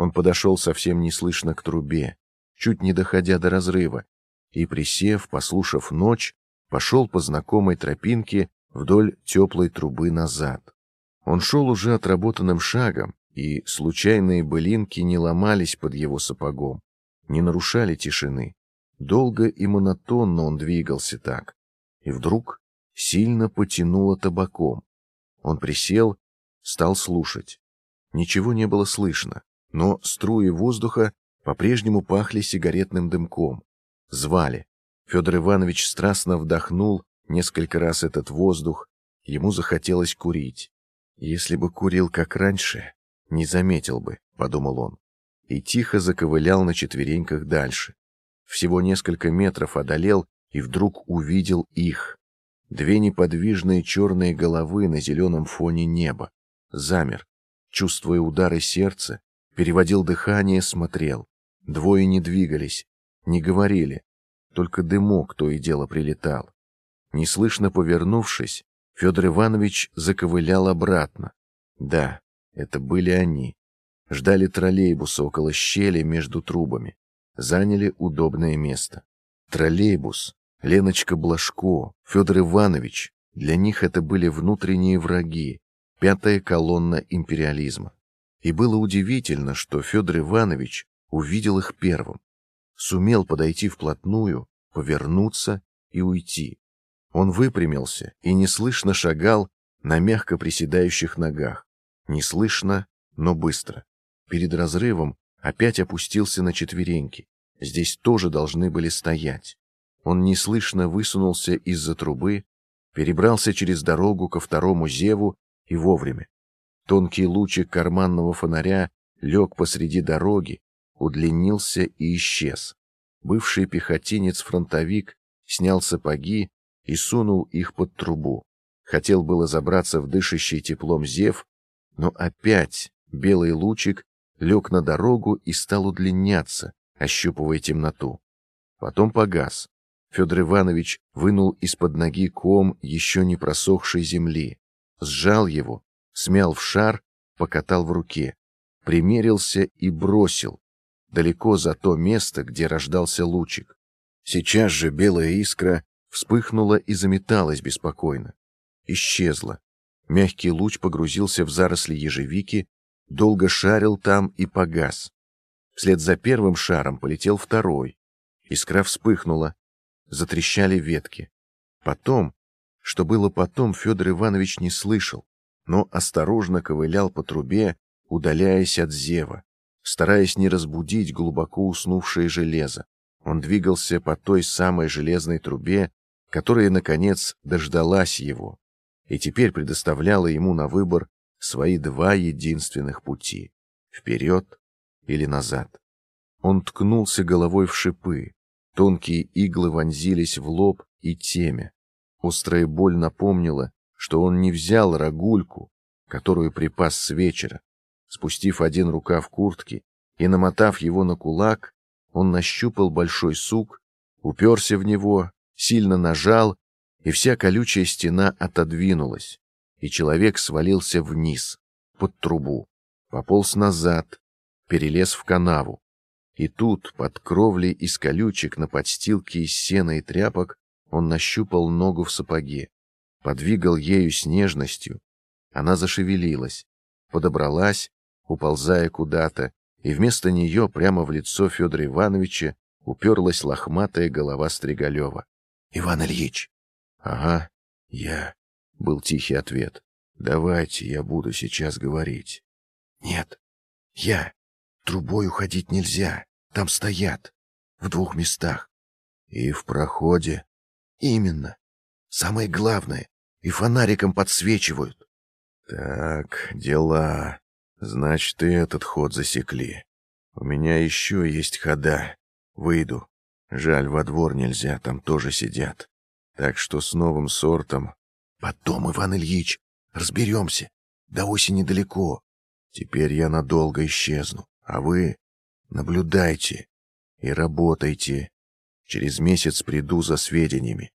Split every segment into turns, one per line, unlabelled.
Он подошел совсем неслышно к трубе, чуть не доходя до разрыва, и, присев, послушав ночь, пошел по знакомой тропинке вдоль теплой трубы назад. Он шел уже отработанным шагом, и случайные былинки не ломались под его сапогом, не нарушали тишины. Долго и монотонно он двигался так, и вдруг сильно потянуло табаком. Он присел, стал слушать. Ничего не было слышно, но струи воздуха по-прежнему пахли сигаретным дымком. Звали. Федор Иванович страстно вдохнул несколько раз этот воздух, ему захотелось курить. Если бы курил как раньше, не заметил бы, подумал он, и тихо заковылял на четвереньках дальше. Всего несколько метров одолел и вдруг увидел их. Две неподвижные черные головы на зеленом фоне неба. Замер, чувствуя удары сердца, переводил дыхание, смотрел. Двое не двигались, не говорили, только дымок то и дело прилетал. Неслышно повернувшись, Федор Иванович заковылял обратно. Да, это были они. Ждали троллейбуса около щели между трубами. Заняли удобное место. Троллейбус, Леночка Блажко, Федор Иванович. Для них это были внутренние враги, пятая колонна империализма. И было удивительно, что Федор Иванович увидел их первым, сумел подойти вплотную, повернуться и уйти. Он выпрямился и неслышно шагал на мягко приседающих ногах, неслышно, но быстро. Перед разрывом опять опустился на четвереньки. Здесь тоже должны были стоять. Он неслышно высунулся из-за трубы, перебрался через дорогу ко второму зеву и вовремя. Тонкий лучик карманного фонаря лег посреди дороги, удлинился и исчез. Бывший пехотинец-фронтовик снял сапоги и сунул их под трубу. Хотел было забраться в дышащий теплом зев, но опять белый лучик лег на дорогу и стал удлиняться, ощупывая темноту. Потом погас. Федор Иванович вынул из-под ноги ком еще не просохшей земли, сжал его, смял в шар, покатал в руке, примерился и бросил далеко за то место, где рождался лучик. Сейчас же белая искра вспыхнула и заметалась беспокойно. Исчезла. Мягкий луч погрузился в заросли ежевики, долго шарил там и погас. Вслед за первым шаром полетел второй. Искра вспыхнула, затрещали ветки. Потом, что было потом, Федор Иванович не слышал, но осторожно ковылял по трубе, удаляясь от зева, стараясь не разбудить глубоко уснувшее железо. Он двигался по той самой железной трубе, которая наконец дождалась его и теперь предоставляла ему на выбор свои два единственных пути: вперед или назад. Он ткнулся головой в шипы, тонкие иглы вонзились в лоб и темя. Острая боль напомнила, что он не взял рогульку, которую припас с вечера. Спустив один рукав куртки и намотав его на кулак, он нащупал большой сук, уперся в него, сильно нажал, и вся колючая стена отодвинулась, и человек свалился вниз, под трубу, пополз назад, перелез в канаву. И тут, под кровлей из колючек на подстилке из сена и тряпок, он нащупал ногу в сапоге, подвигал ею с нежностью. Она зашевелилась, подобралась, уползая куда-то, и вместо нее прямо в лицо Федора Ивановича уперлась лохматая голова Стригалева. Иван Ильич. Ага, я, был тихий ответ. Давайте, я буду сейчас говорить. Нет. Я. Трубой уходить нельзя. Там стоят в двух местах. И в проходе. Именно. Самое главное, и фонариком подсвечивают. Так, дела. Значит, и этот ход засекли. У меня еще есть хода. Выйду. Жаль, во двор нельзя, там тоже сидят. Так что с новым сортом... Потом, Иван Ильич, разберемся. До осени далеко. Теперь я надолго исчезну, а вы наблюдайте и работайте. Через месяц приду за сведениями.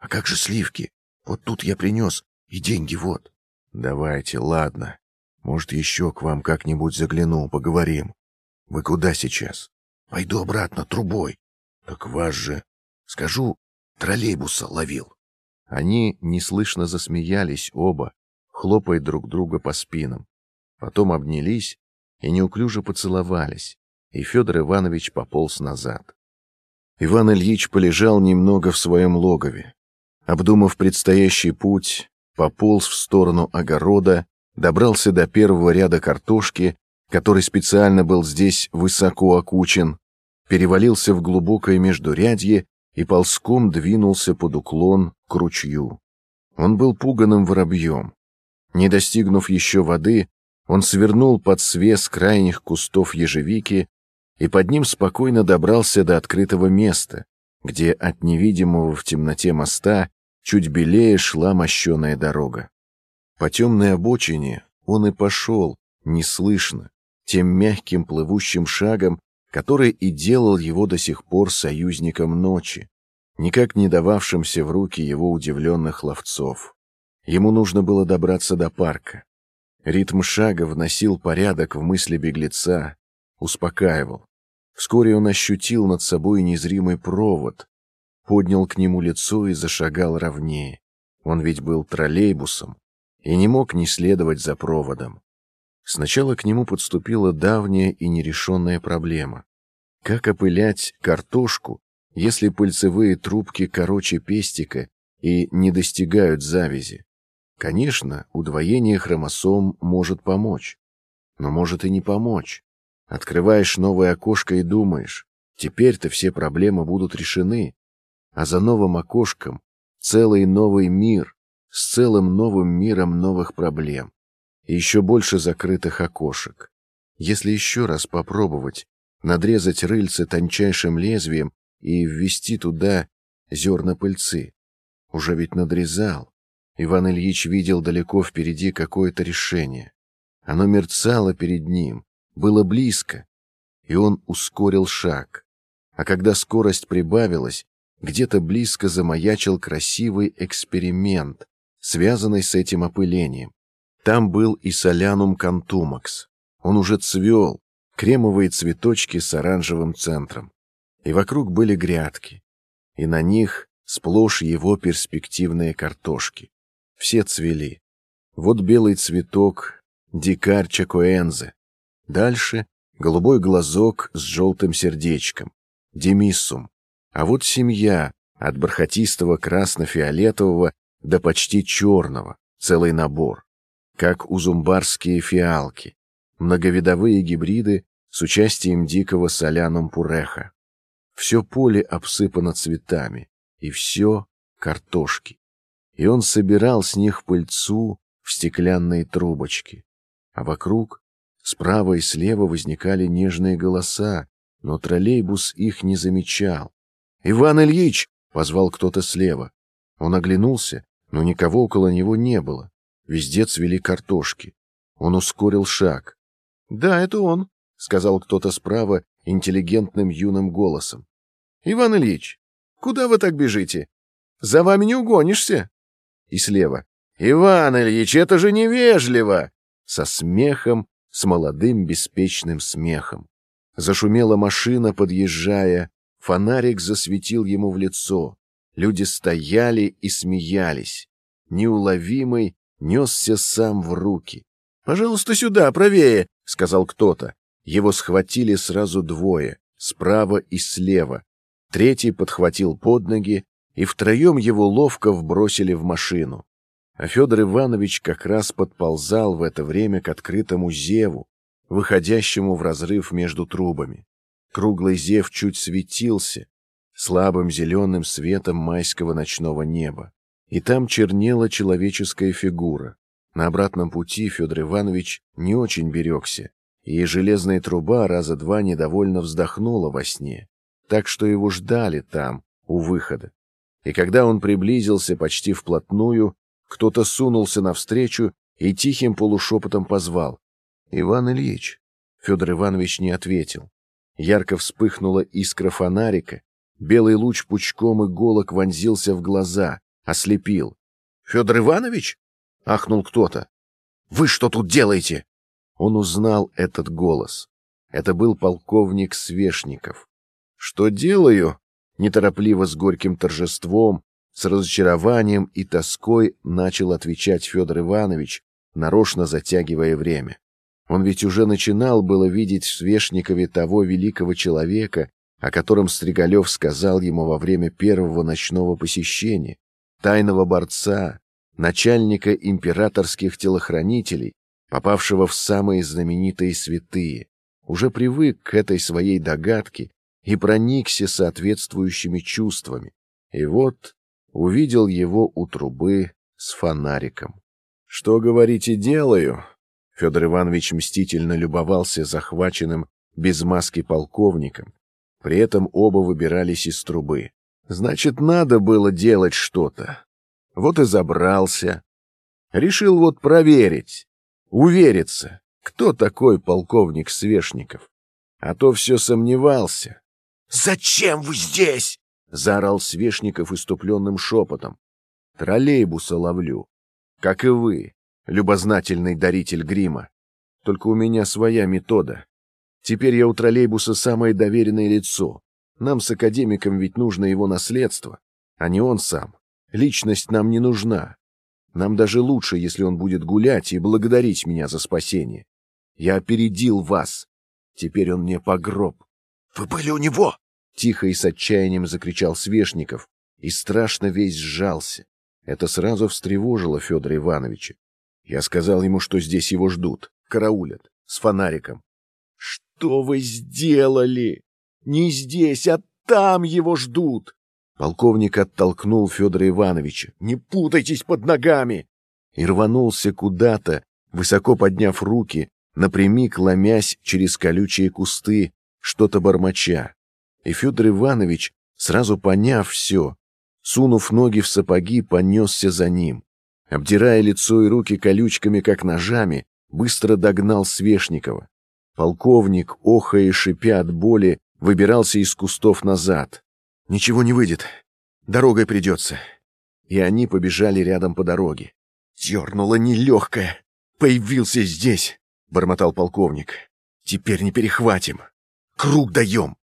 А как же сливки? Вот тут я принес, и деньги вот. Давайте, ладно. Может, еще к вам как-нибудь загляну, поговорим. Вы куда сейчас? Пойду обратно трубой. Так вас же, скажу, троллейбуса ловил. Они неслышно засмеялись оба, хлопая друг друга по спинам. Потом обнялись и неуклюже поцеловались, и Федор Иванович пополз назад. Иван Ильич полежал немного в своем логове. Обдумав предстоящий путь, пополз в сторону огорода, добрался до первого ряда картошки, который специально был здесь высоко окучен, перевалился в глубокое междурядье и ползком двинулся под уклон к ручью. Он был пуганым воробьем. Не достигнув еще воды, он свернул под свес крайних кустов ежевики и под ним спокойно добрался до открытого места, где от невидимого в темноте моста чуть белее шла мощеная дорога. По темной обочине он и пошел, неслышно, тем мягким плывущим шагом, который и делал его до сих пор союзником ночи, никак не дававшимся в руки его удивленных ловцов. Ему нужно было добраться до парка. Ритм шага вносил порядок в мысли беглеца, успокаивал. Вскоре он ощутил над собой незримый провод, поднял к нему лицо и зашагал ровнее. Он ведь был троллейбусом и не мог не следовать за проводом. Сначала к нему подступила давняя и нерешенная проблема. Как опылять картошку, если пыльцевые трубки короче пестика и не достигают завязи? Конечно, удвоение хромосом может помочь, но может и не помочь. Открываешь новое окошко и думаешь, теперь-то все проблемы будут решены, а за новым окошком целый новый мир с целым новым миром новых проблем и еще больше закрытых окошек. Если еще раз попробовать надрезать рыльце тончайшим лезвием и ввести туда зерна пыльцы, уже ведь надрезал, Иван Ильич видел далеко впереди какое-то решение. Оно мерцало перед ним, было близко, и он ускорил шаг. А когда скорость прибавилась, где-то близко замаячил красивый эксперимент, связанный с этим опылением. Там был и солянум кантумакс. Он уже цвел, кремовые цветочки с оранжевым центром. И вокруг были грядки, и на них сплошь его перспективные картошки. Все цвели. Вот белый цветок, дикарь чакоэнзе. Дальше голубой глазок с желтым сердечком, демиссум. А вот семья от бархатистого красно-фиолетового до почти черного, целый набор. Как у зумбарские фиалки, многовидовые гибриды с участием дикого солянум пуреха. Все поле обсыпано цветами, и все картошки и он собирал с них пыльцу в стеклянные трубочки. А вокруг, справа и слева возникали нежные голоса, но троллейбус их не замечал. «Иван Ильич!» — позвал кто-то слева. Он оглянулся, но никого около него не было. Везде цвели картошки. Он ускорил шаг. «Да, это он», — сказал кто-то справа интеллигентным юным голосом. «Иван Ильич, куда вы так бежите? За вами не угонишься!» и слева. «Иван Ильич, это же невежливо!» Со смехом, с молодым беспечным смехом. Зашумела машина, подъезжая, фонарик засветил ему в лицо. Люди стояли и смеялись. Неуловимый несся сам в руки. «Пожалуйста, сюда, правее!» — сказал кто-то. Его схватили сразу двое, справа и слева. Третий подхватил под ноги, и втроем его ловко вбросили в машину. А Федор Иванович как раз подползал в это время к открытому зеву, выходящему в разрыв между трубами. Круглый зев чуть светился слабым зеленым светом майского ночного неба. И там чернела человеческая фигура. На обратном пути Федор Иванович не очень берегся, и железная труба раза два недовольно вздохнула во сне, так что его ждали там, у выхода и когда он приблизился почти вплотную, кто-то сунулся навстречу и тихим полушепотом позвал. «Иван Ильич!» Федор Иванович не ответил. Ярко вспыхнула искра фонарика, белый луч пучком иголок вонзился в глаза, ослепил. «Федор Иванович?» — ахнул кто-то. «Вы что тут делаете?» Он узнал этот голос. Это был полковник Свешников. «Что делаю?» Неторопливо, с горьким торжеством, с разочарованием и тоской начал отвечать Федор Иванович, нарочно затягивая время. Он ведь уже начинал было видеть в Свешникове того великого человека, о котором Стригалев сказал ему во время первого ночного посещения, тайного борца, начальника императорских телохранителей, попавшего в самые знаменитые святые, уже привык к этой своей догадке и проникся соответствующими чувствами. И вот увидел его у трубы с фонариком. «Что, говорите, делаю?» Федор Иванович мстительно любовался захваченным без маски полковником. При этом оба выбирались из трубы. Значит, надо было делать что-то. Вот и забрался. Решил вот проверить, увериться, кто такой полковник Свешников. А то все сомневался.
«Зачем вы здесь?»
— заорал Свешников иступленным шепотом. «Троллейбуса ловлю, как и вы, любознательный даритель грима. Только у меня своя метода. Теперь я у троллейбуса самое доверенное лицо. Нам с академиком ведь нужно его наследство, а не он сам. Личность нам не нужна. Нам даже лучше, если он будет гулять и благодарить меня за спасение. Я опередил вас. Теперь он мне погроб.
— Вы были у него?
— тихо и с отчаянием закричал Свешников и страшно весь сжался. Это сразу встревожило Федора Ивановича. Я сказал ему, что здесь его ждут, караулят, с фонариком. — Что вы сделали? Не здесь, а там его ждут! Полковник оттолкнул Федора Ивановича. «Не путайтесь под ногами!» И рванулся куда-то, высоко подняв руки, напрямик ломясь через колючие кусты, что-то бормоча. И Федор Иванович, сразу поняв все, сунув ноги в сапоги, понесся за ним. Обдирая лицо и руки колючками, как ножами, быстро догнал Свешникова. Полковник, охая и шипя от боли, выбирался из кустов назад. Ничего не выйдет. Дорогой придется. И они побежали рядом по дороге. Дернула нелегкая. Появился здесь, бормотал полковник. Теперь не перехватим. Круг даем.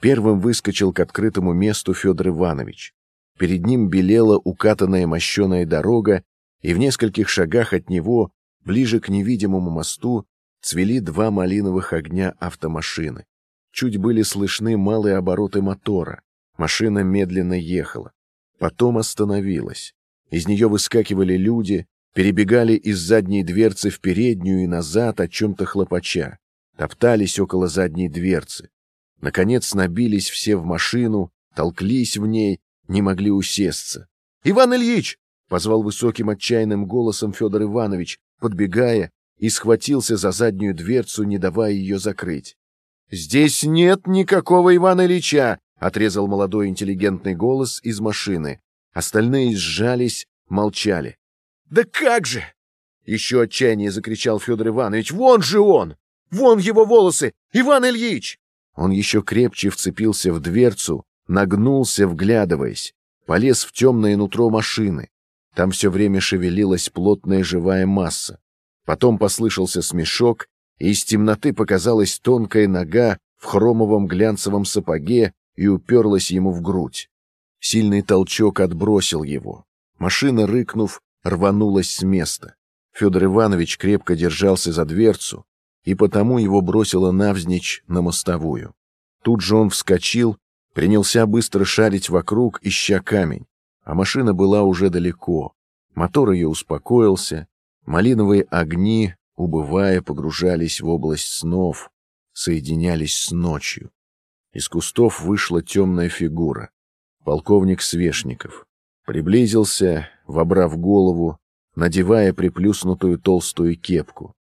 Первым выскочил к открытому месту Федор Иванович. Перед ним белела укатанная мощеная дорога, и в нескольких шагах от него, ближе к невидимому мосту, цвели два малиновых огня автомашины. Чуть были слышны малые обороты мотора. Машина медленно ехала. Потом остановилась. Из нее выскакивали люди, перебегали из задней дверцы в переднюю и назад о чем-то хлопача, топтались около задней дверцы. Наконец набились все в машину, толклись в ней, не могли усесться. «Иван Ильич!» — позвал высоким отчаянным голосом Федор Иванович, подбегая, и схватился за заднюю дверцу, не давая ее закрыть. «Здесь нет никакого Ивана Ильича!» — отрезал молодой интеллигентный голос из машины. Остальные сжались, молчали. «Да как же!» — еще отчаяние закричал Федор Иванович. «Вон же он! Вон его волосы! Иван Ильич!» Он еще крепче вцепился в дверцу, нагнулся, вглядываясь, полез в темное нутро машины. Там все время шевелилась плотная живая масса. Потом послышался смешок, и из темноты показалась тонкая нога в хромовом глянцевом сапоге и уперлась ему в грудь. Сильный толчок отбросил его. Машина, рыкнув, рванулась с места. Федор Иванович крепко держался за дверцу, и потому его бросило навзничь на мостовую. Тут же он вскочил, принялся быстро шарить вокруг, ища камень, а машина была уже далеко. Мотор ее успокоился, малиновые огни, убывая, погружались в область снов, соединялись с ночью. Из кустов вышла темная фигура. Полковник Свешников. Приблизился, вобрав голову, надевая приплюснутую толстую кепку.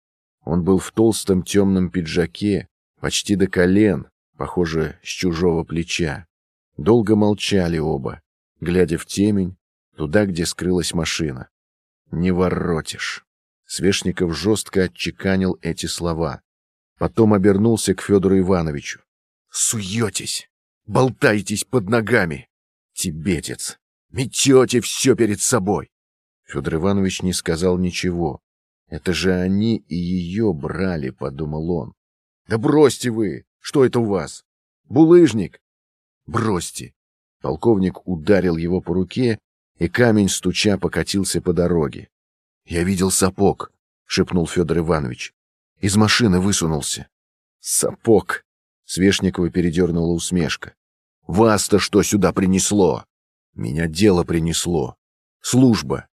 Он был в толстом темном пиджаке, почти до колен, похоже, с чужого плеча. Долго молчали оба, глядя в темень, туда, где скрылась машина. «Не воротишь». Свешников жестко отчеканил эти слова. Потом обернулся к Федору Ивановичу. Суетесь, болтаетесь под ногами. Тибетец, метете все перед собой. Федор Иванович не сказал ничего. Это же они и ее брали, подумал он. Да бросьте вы! Что это у вас? Булыжник! Бросьте! Полковник ударил его по руке, и камень, стуча, покатился по дороге. — Я видел сапог, — шепнул Федор Иванович. Из машины высунулся. — Сапог! — Свешникова передернула усмешка. — Вас-то что сюда принесло? — Меня дело принесло. Служба.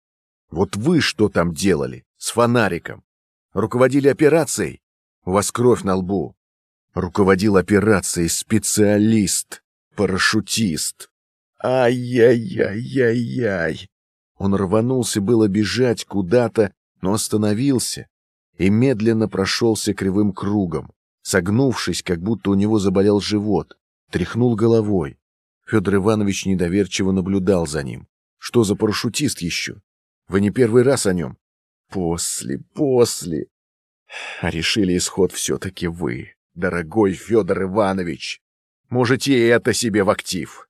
Вот вы что там делали? С фонариком? Руководили операцией? У вас кровь на лбу. Руководил операцией специалист, парашютист. Ай-яй-яй-яй-яй. Он рванулся было бежать куда-то, но остановился и медленно прошелся кривым кругом, согнувшись, как будто у него заболел живот, тряхнул головой. Федор Иванович недоверчиво наблюдал за ним. Что за парашютист еще? Вы не первый раз о нем? После, после. А решили исход все-таки вы, дорогой Федор Иванович. Можете и это себе в актив.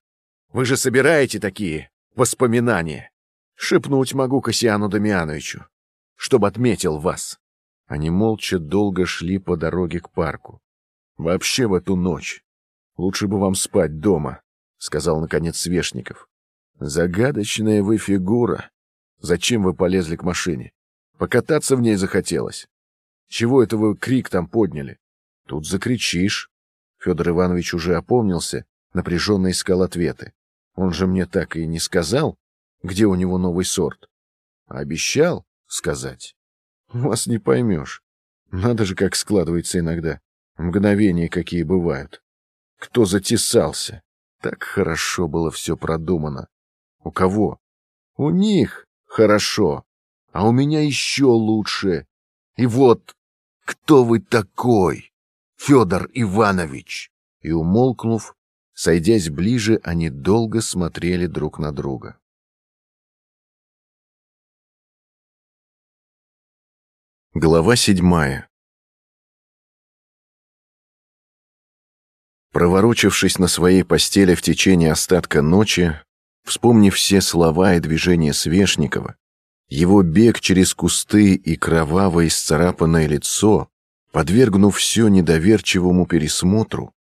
Вы же собираете такие воспоминания. Шепнуть могу Касьяну Дамиановичу, чтобы отметил вас. Они молча долго шли по дороге к парку. Вообще в эту ночь. Лучше бы вам спать дома, сказал наконец Свешников. Загадочная вы фигура. Зачем вы полезли к машине? Покататься в ней захотелось. Чего это вы крик там подняли? Тут закричишь. Федор Иванович уже опомнился, напряженно искал ответы. Он же мне так и не сказал, где у него новый сорт. Обещал сказать. Вас не поймешь. Надо же, как складывается иногда. Мгновения какие бывают. Кто затесался? Так хорошо было все продумано. У кого? У них хорошо. А у меня еще лучше. И вот, кто вы такой, Федор Иванович? И, умолкнув, сойдясь ближе, они долго смотрели друг на друга. Глава седьмая Проворочившись на своей постели в течение остатка ночи, вспомнив все слова и движения Свешникова, его бег через кусты и кровавое исцарапанное лицо, подвергнув все недоверчивому пересмотру,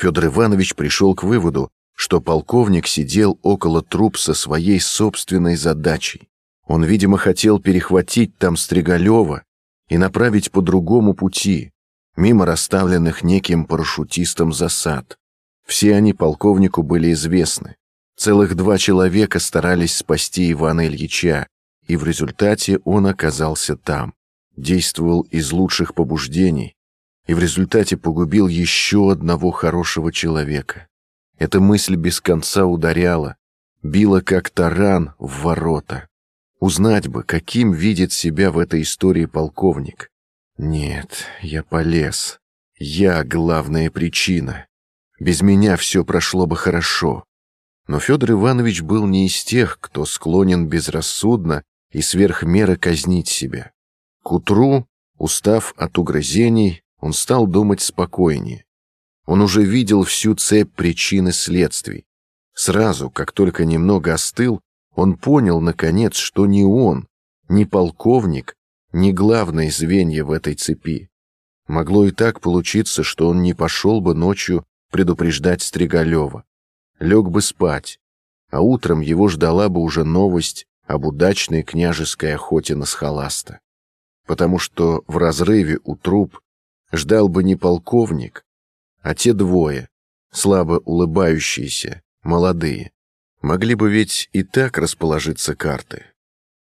Федор Иванович пришел к выводу, что полковник сидел около труп со своей собственной задачей. Он, видимо, хотел перехватить там Стригалева и направить по другому пути, мимо расставленных неким парашютистом засад. Все они полковнику были известны. Целых два человека старались спасти Ивана Ильича, и в результате он оказался там. Действовал из лучших побуждений, и в результате погубил еще одного хорошего человека. Эта мысль без конца ударяла, била как таран в ворота. Узнать бы, каким видит себя в этой истории полковник. Нет, я полез. Я главная причина. Без меня все прошло бы хорошо. Но Федор Иванович был не из тех, кто склонен безрассудно и сверх меры казнить себя. К утру, устав от угрызений, он стал думать спокойнее. Он уже видел всю цепь причин и следствий. Сразу, как только немного остыл, он понял, наконец, что ни он, ни полковник, ни главное звенья в этой цепи. Могло и так получиться, что он не пошел бы ночью предупреждать Стригалева. Лег бы спать, а утром его ждала бы уже новость об удачной княжеской охоте на схоласта. Потому что в разрыве у труп ждал бы не полковник, а те двое, слабо улыбающиеся, молодые. Могли бы ведь и так расположиться карты.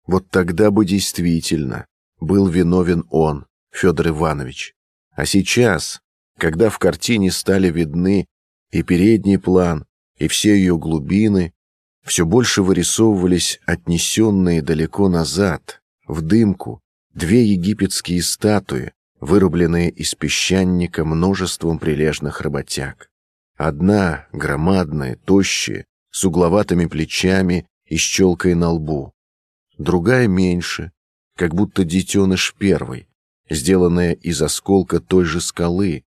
Вот тогда бы действительно был виновен он, Федор Иванович. А сейчас, когда в картине стали видны и передний план, и все ее глубины, все больше вырисовывались отнесенные далеко назад, в дымку, две египетские статуи, вырубленные из песчаника множеством прилежных работяг. Одна, громадная, тощая, с угловатыми плечами и щелкой на лбу. Другая меньше, как будто детеныш первой, сделанная из осколка той же скалы,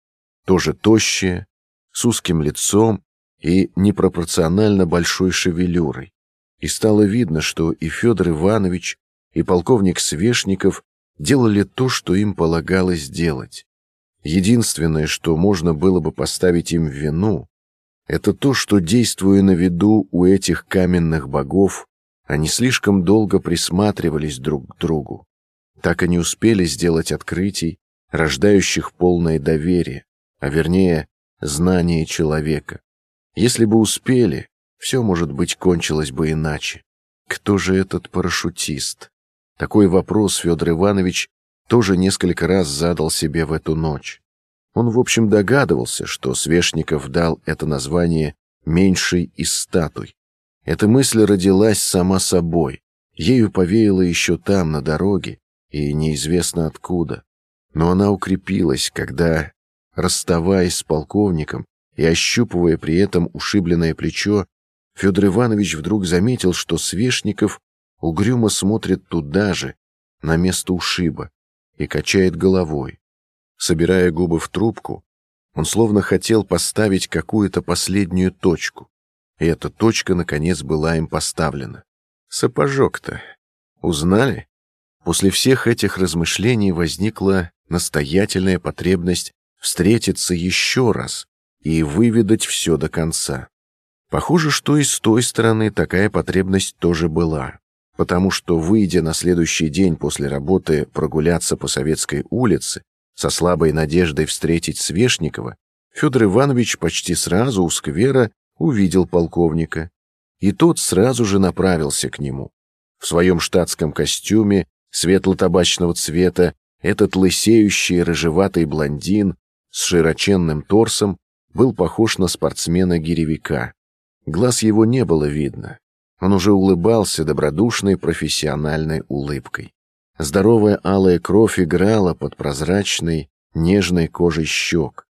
тоже тощая, с узким лицом и непропорционально большой шевелюрой. И стало видно, что и Федор Иванович, и полковник Свешников делали то, что им полагалось делать. Единственное, что можно было бы поставить им в вину, это то, что, действуя на виду у этих каменных богов, они слишком долго присматривались друг к другу. Так и не успели сделать открытий, рождающих полное доверие, а вернее, знание человека. Если бы успели, все, может быть, кончилось бы иначе. Кто же этот парашютист? Такой вопрос Федор Иванович тоже несколько раз задал себе в эту ночь. Он, в общем, догадывался, что Свешников дал это название меньшей из статуй. Эта мысль родилась сама собой, ею повеяло еще там, на дороге, и неизвестно откуда. Но она укрепилась, когда, расставаясь с полковником и ощупывая при этом ушибленное плечо, Федор Иванович вдруг заметил, что Свешников угрюмо смотрит туда же, на место ушиба, и качает головой. Собирая губы в трубку, он словно хотел поставить какую-то последнюю точку. И эта точка, наконец, была им поставлена. Сапожок-то. Узнали? После всех этих размышлений возникла настоятельная потребность встретиться еще раз и выведать все до конца. Похоже, что и с той стороны такая потребность тоже была, потому что, выйдя на следующий день после работы прогуляться по Советской улице, со слабой надеждой встретить Свешникова, Федор Иванович почти сразу у сквера увидел полковника, и тот сразу же направился к нему. В своем штатском костюме светло-табачного цвета этот лысеющий рыжеватый блондин с широченным торсом был похож на спортсмена-гиревика. Глаз его не было видно. Он уже улыбался добродушной профессиональной улыбкой. Здоровая алая кровь играла под прозрачной, нежной кожей щек.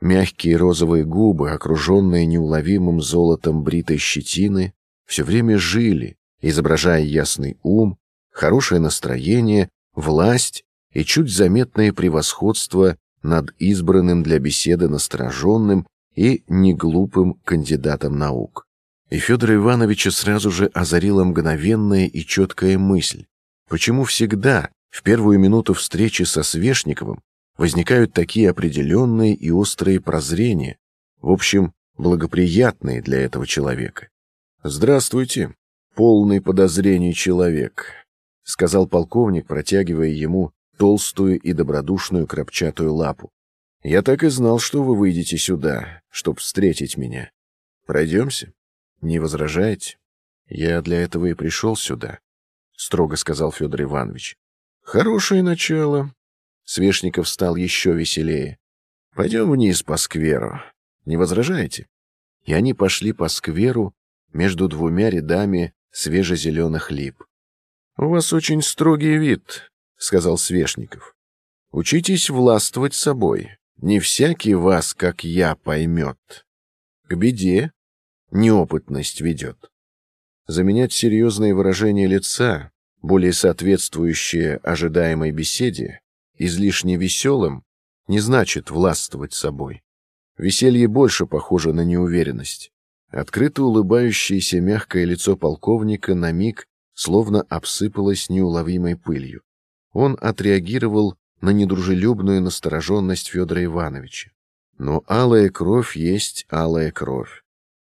Мягкие розовые губы, окруженные неуловимым золотом бритой щетины, все время жили, изображая ясный ум, хорошее настроение, власть и чуть заметное превосходство над избранным для беседы настороженным и неглупым кандидатом наук. И Федора Ивановича сразу же озарила мгновенная и четкая мысль. Почему всегда, в первую минуту встречи со Свешниковым, возникают такие определенные и острые прозрения, в общем, благоприятные для этого человека? «Здравствуйте, полный подозрений человек», — сказал полковник, протягивая ему толстую и добродушную крапчатую лапу. Я так и знал, что вы выйдете сюда, чтобы встретить меня. Пройдемся? Не возражаете? Я для этого и пришел сюда, — строго сказал Федор Иванович. Хорошее начало. Свешников стал еще веселее. Пойдем вниз по скверу. Не возражаете? И они пошли по скверу между двумя рядами свежезеленых лип. — У вас очень строгий вид, — сказал Свешников. — Учитесь властвовать собой. Не всякий вас, как я, поймет. К беде неопытность ведет. Заменять серьезные выражения лица, более соответствующие ожидаемой беседе, излишне веселым, не значит властвовать собой. Веселье больше похоже на неуверенность. Открыто улыбающееся мягкое лицо полковника на миг словно обсыпалось неуловимой пылью. Он отреагировал на недружелюбную настороженность Федора Ивановича. Но алая кровь есть алая кровь.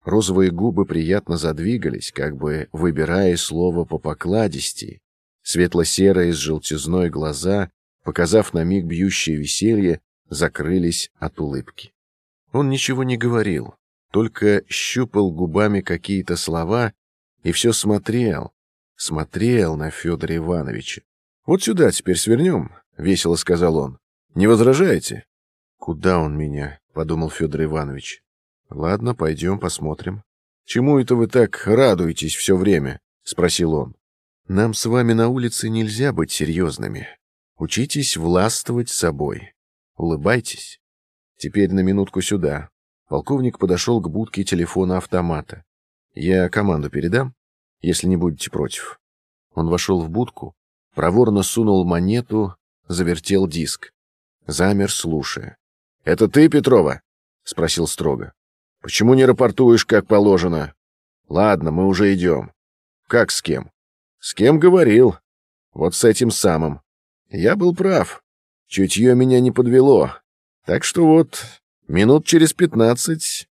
Розовые губы приятно задвигались, как бы выбирая слово по покладисти. Светло-серые с желтизной глаза, показав на миг бьющее веселье, закрылись от улыбки. Он ничего не говорил, только щупал губами какие-то слова и все смотрел, смотрел на Федора Ивановича. «Вот сюда теперь свернем, весело сказал он. Не возражаете? Куда он меня? подумал Федор Иванович. Ладно, пойдем посмотрим. Чему это вы так радуетесь все время? спросил он. Нам с вами на улице нельзя быть серьезными. Учитесь властвовать собой. Улыбайтесь. Теперь на минутку сюда. Полковник подошел к будке телефона автомата. Я команду передам, если не будете против. Он вошел в будку, проворно сунул монету завертел диск. Замер, слушая. «Это ты, Петрова?» — спросил строго. «Почему не рапортуешь, как положено?» «Ладно, мы уже идем». «Как с кем?» «С кем говорил?» «Вот с этим самым». «Я был прав. Чутье меня не подвело. Так что вот, минут через пятнадцать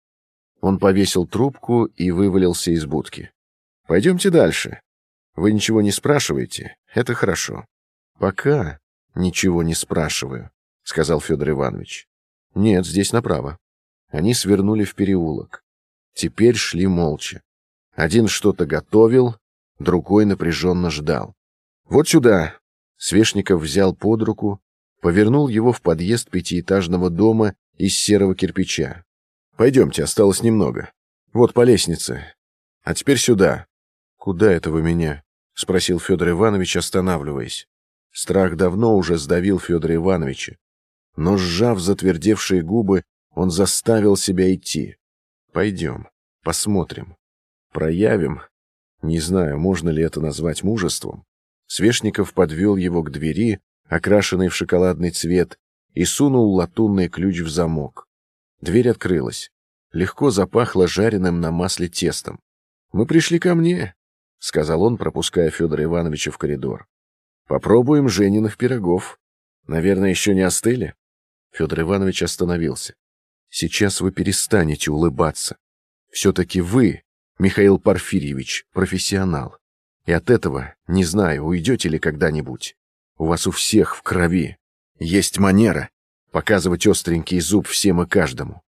он повесил трубку и вывалился из будки. Пойдемте дальше. Вы ничего не спрашиваете, это хорошо. Пока ничего не спрашиваю, сказал Федор Иванович. Нет, здесь направо. Они свернули в переулок. Теперь шли молча. Один что-то готовил, другой напряженно ждал. Вот сюда. Свешников взял под руку, повернул его в подъезд пятиэтажного дома из серого кирпича. Пойдемте, осталось немного. Вот по лестнице. А теперь сюда. Куда это вы меня? спросил Федор Иванович, останавливаясь. Страх давно уже сдавил Федора Ивановича, но сжав затвердевшие губы, он заставил себя идти. Пойдем, посмотрим, проявим. Не знаю, можно ли это назвать мужеством. Свешников подвел его к двери, окрашенной в шоколадный цвет, и сунул латунный ключ в замок. Дверь открылась. Легко запахло жареным на масле тестом. «Мы пришли ко мне», — сказал он, пропуская Федора Ивановича в коридор. «Попробуем Жениных пирогов. Наверное, еще не остыли?» Федор Иванович остановился. «Сейчас вы перестанете улыбаться. Все-таки вы, Михаил Порфирьевич, профессионал. И от этого, не знаю, уйдете ли когда-нибудь. У вас у всех в крови. Есть манера показывать остренький зуб всем и каждому.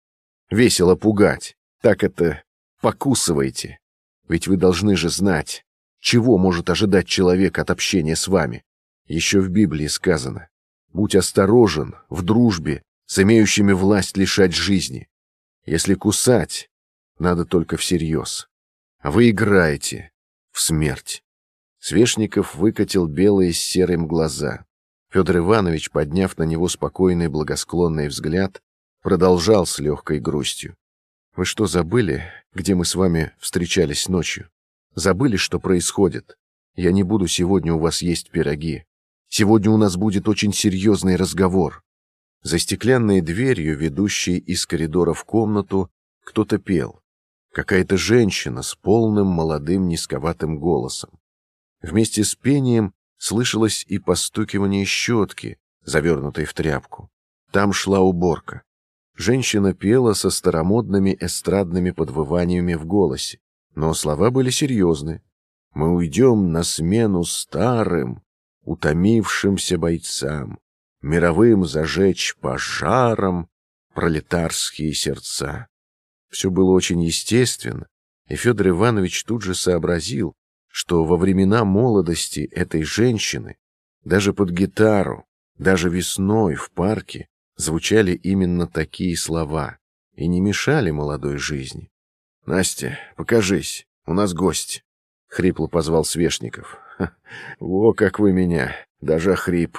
Весело пугать. Так это покусываете. Ведь вы должны же знать, чего может ожидать человек от общения с вами. Еще в Библии сказано Будь осторожен в дружбе с имеющими власть лишать жизни. Если кусать, надо только всерьез. Вы играете в смерть. Свешников выкатил белые с серым глаза. Федор Иванович, подняв на него спокойный благосклонный взгляд, продолжал с легкой грустью. «Вы что, забыли, где мы с вами встречались ночью? Забыли, что происходит? Я не буду сегодня у вас есть пироги. Сегодня у нас будет очень серьезный разговор. За стеклянной дверью, ведущей из коридора в комнату, кто-то пел. Какая-то женщина с полным молодым низковатым голосом. Вместе с пением слышалось и постукивание щетки, завернутой в тряпку. Там шла уборка. Женщина пела со старомодными эстрадными подвываниями в голосе, но слова были серьезны. «Мы уйдем на смену старым, утомившимся бойцам, мировым зажечь пожаром пролетарские сердца. Все было очень естественно, и Федор Иванович тут же сообразил, что во времена молодости этой женщины даже под гитару, даже весной в парке звучали именно такие слова и не мешали молодой жизни. «Настя, покажись, у нас гость», — хрипло позвал Свешников. О, как вы меня! Даже хрип.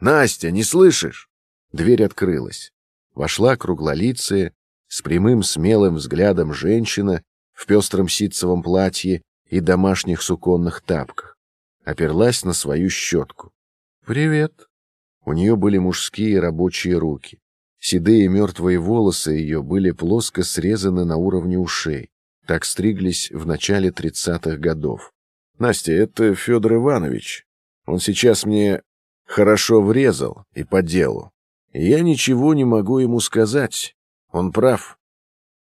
Настя, не слышишь? Дверь открылась. Вошла круглолицая, с прямым смелым взглядом женщина в пестром ситцевом платье и домашних суконных тапках. Оперлась на свою щетку. «Привет». У нее были мужские рабочие руки. Седые мертвые волосы ее были плоско срезаны на уровне ушей. Так стриглись в начале тридцатых годов. Настя, это Федор Иванович. Он сейчас мне хорошо врезал и по делу. Я ничего не могу ему сказать. Он прав.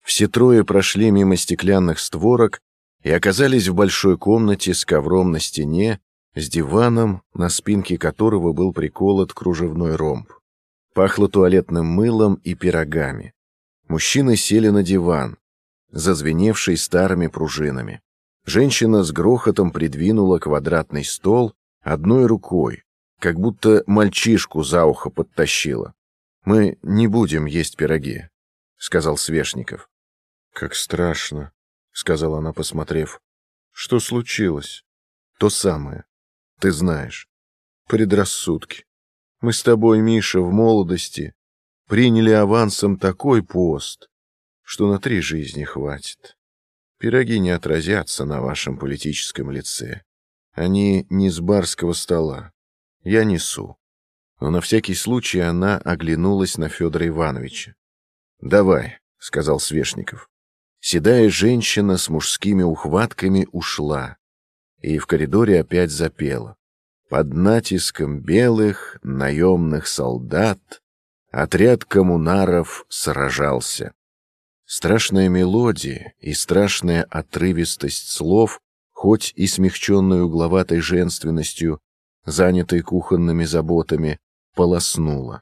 Все трое прошли мимо стеклянных створок и оказались в большой комнате с ковром на стене, с диваном, на спинке которого был приколот кружевной ромб. Пахло туалетным мылом и пирогами. Мужчины сели на диван, зазвеневший старыми пружинами. Женщина с грохотом придвинула квадратный стол одной рукой, как будто мальчишку за ухо подтащила. «Мы не будем есть пироги», — сказал Свешников. «Как страшно», — сказала она, посмотрев. «Что случилось?» «То самое. Ты знаешь. Предрассудки. Мы с тобой, Миша, в молодости приняли авансом такой пост, что на три жизни хватит. Пироги не отразятся на вашем политическом лице. Они не с барского стола. Я несу. Но на всякий случай она оглянулась на Федора Ивановича. «Давай», — сказал Свешников. Седая женщина с мужскими ухватками ушла, и в коридоре опять запела. Под натиском белых наемных солдат Отряд коммунаров сражался. Страшная мелодия и страшная отрывистость слов, хоть и смягченную угловатой женственностью, занятой кухонными заботами, полоснула.